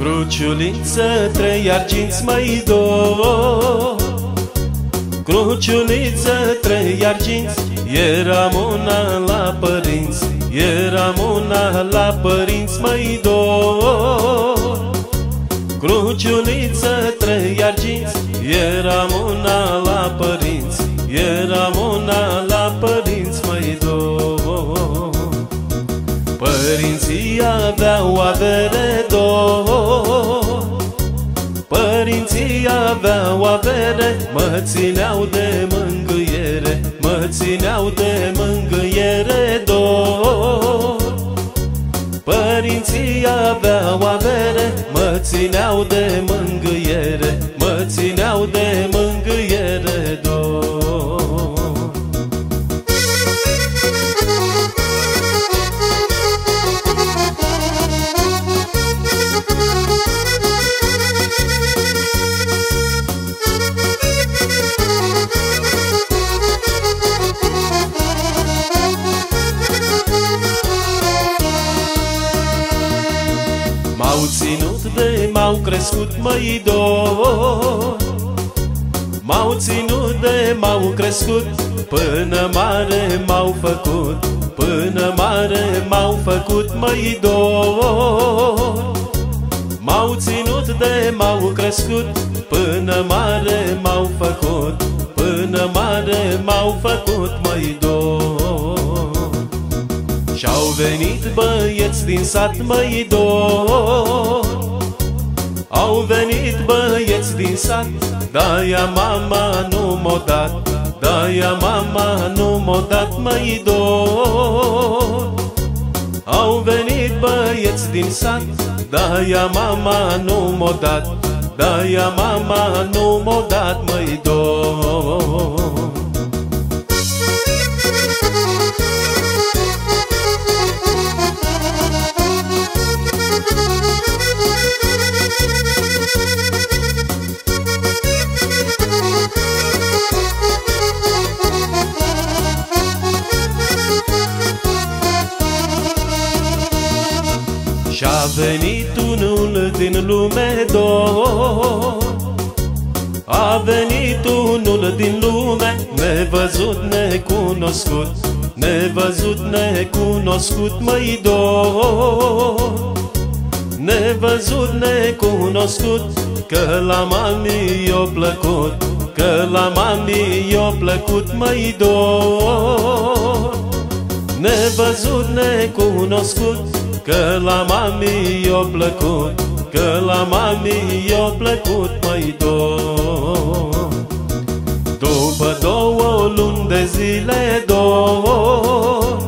Cruciuliță, trei arginți mai dor Cruciuliță, trei arginți Eram una la părinți Eram una la părinți mai dor Cruciuliță, trei arginți Eram una la părinți Eram una la Părinții aveau avere dor. Părinții aveau avere Mă țineau de mângâiere Mă țineau de mângâiere dor. Părinții aveau avere Mă țineau de mângâiere Mă țineau de mângâiere dor m-au crescut măi dor M-au ținut de m-au crescut Până mare m-au făcut Până mare m-au făcut măi dor M-au ținut de m-au crescut Până mare m-au făcut Până mare m-au făcut măi dor și-au venit băieți din sat măi dor Au venit băieți din sat Da-ia mama nu m-o dat Da-ia mama nu m-o dat măi dor. Au venit băieți din sat Da-ia mama nu m-o dat Da-ia mama nu m-o dat măi dor venit unul din lume dor A venit unul din lume Nevăzut, necunoscut. Nevăzut, necunoscut, măi dor Nevăzut, necunoscut Că la mami i-o plăcut. Că la mami i-o plăcut, măi dor Nevăzut, necunoscut Că la mami i-o plăcut Că la mami i-o plăcut, măi dor După două luni de zile dor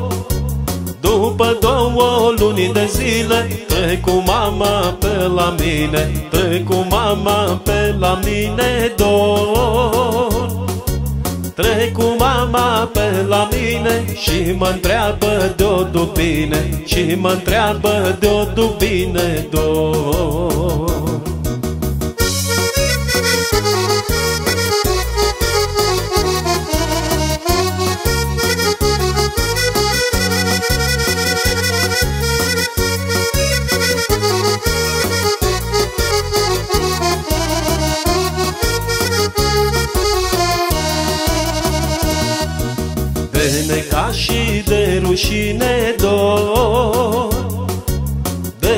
După două luni de zile Trecu mama pe la mine Trecu mama pe la mine dor Trecu mama pe la mine Și mă întreabă de-o dubine Și mă întreabă de-o dubine dor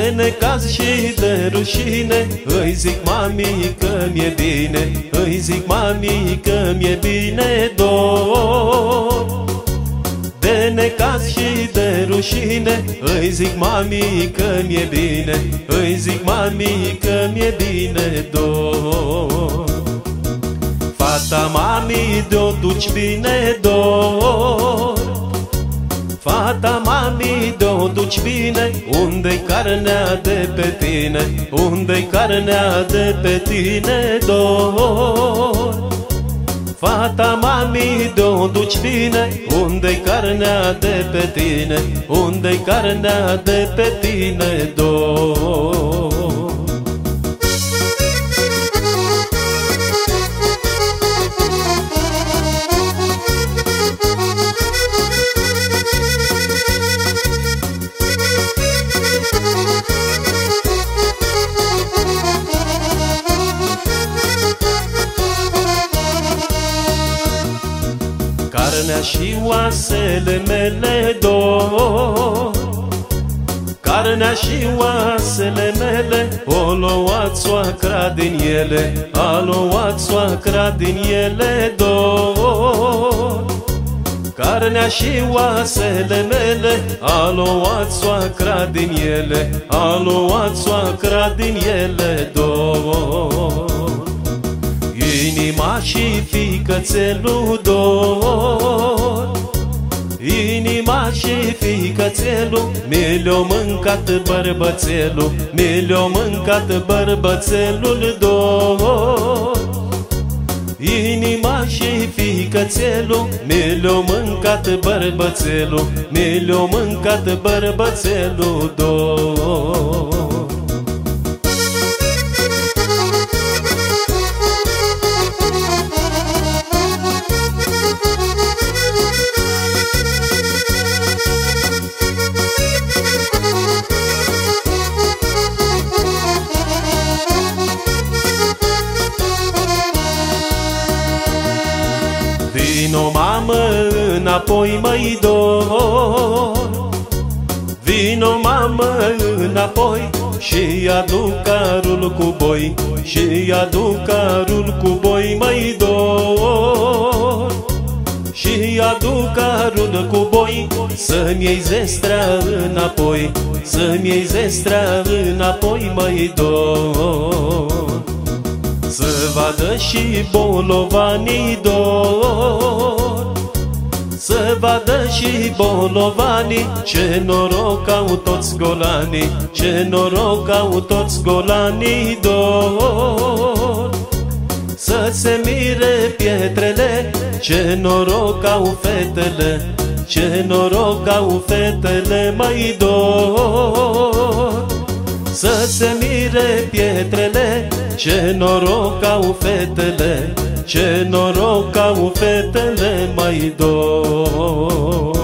De necaz și de rușine Îi zic mami că mi-e bine Îi zic mami că mi-e bine dor. De necaz și de rușine Îi zic mami că mi-e bine Îi zic mami că mi-e bine dor. Fata mami de-o duci bine dor Fata mami de-o duci bine. Unde-i carnea de pe tine? Unde-i carnea de pe tine dor Fata mami de-o duci bine. Unde-i carnea de pe tine? Unde-i carnea de pe tine dor și oasele mele dor. Carnea și oasele mele O luat soacra din ele A luat soacra din ele dor. Carnea și oasele mele A luat soacra din ele A luat soacra din ele dor. Inima și fică-țelul dor Inima și fică-țelul Mi le-o mâncat bărbățelul Mi le-o mâncat bărbățelul dor Inima și fică-țelul Mi le-o mâncat bărbățelul Mi le-o mâncat bărbățelul dor Vino mamă înapoi măi dor. Vino mamă înapoi Și aduc carul cu boi Și aduc carul cu boi măi dor. Și aduc carul cu boi Să-mi iei zestrea înapoi Să-mi iei zestrea înapoi măi dor să vadă și bolovanii dor. Să vadă și bolovanii Ce noroc au toți golanii Ce noroc au toți golanii dor. Să se mire pietrele Ce noroc au fetele Ce noroc au fetele mai dor. Să se mire pietrele ce noroc au fetele, ce noroc au fetele mai dor.